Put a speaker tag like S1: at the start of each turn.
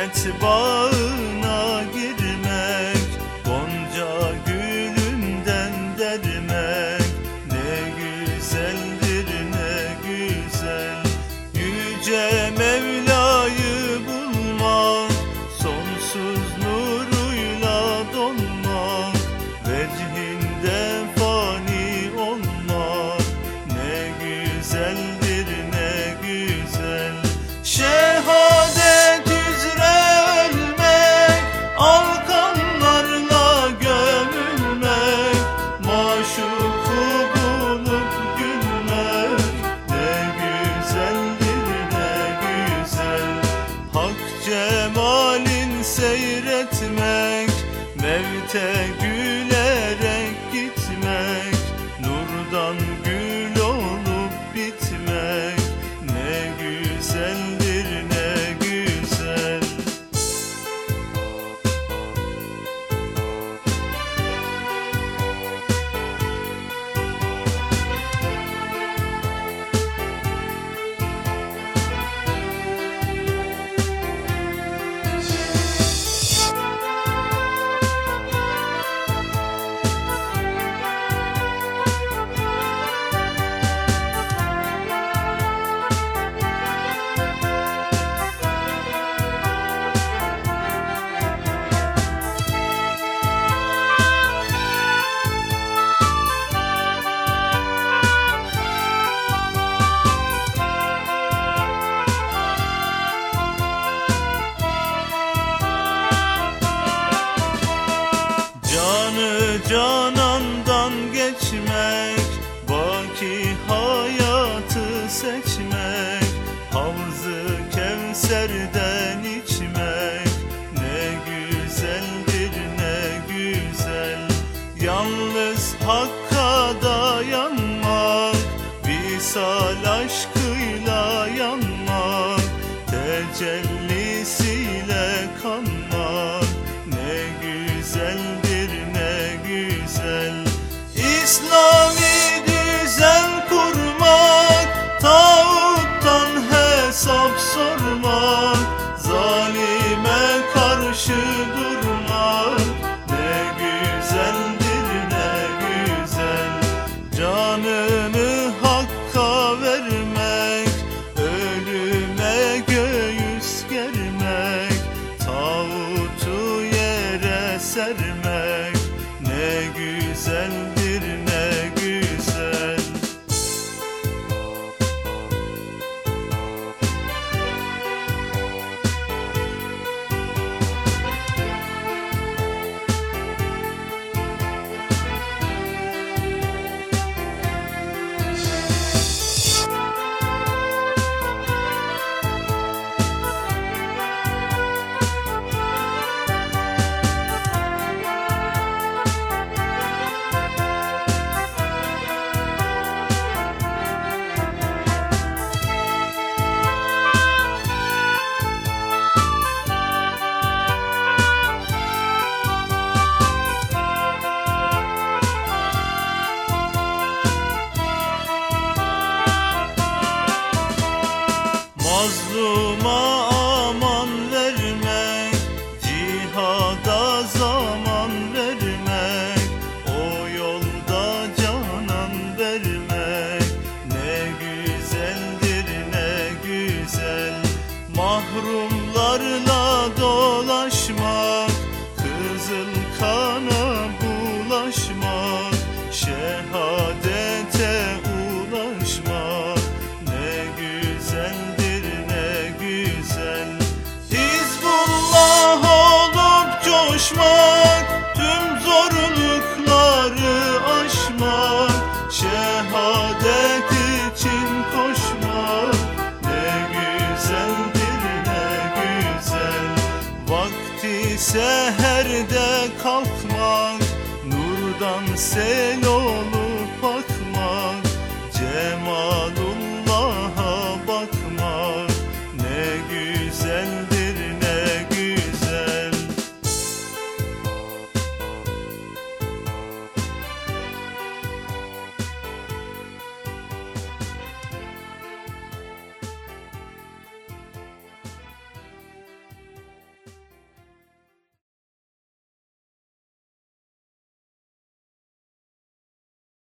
S1: cennet bağına. Cennete gül canandan geçmek Baki hayatı seçmek Havzı Kevser'den içmek. Ne güzeldir ne güzel. Yalnız Hakk'a dayanmak Visal aşkıyla yanmak Tecellisiyle kanmak. Ne güzeldir. Kızlarla dolaşmak Kızıl kana bulaşmak Şehadete ulaşmak. Ne güzeldir ne güzel. Hizbullah olup coşmak Tüm zorlukları aşmak Şehadet daldan sel olur.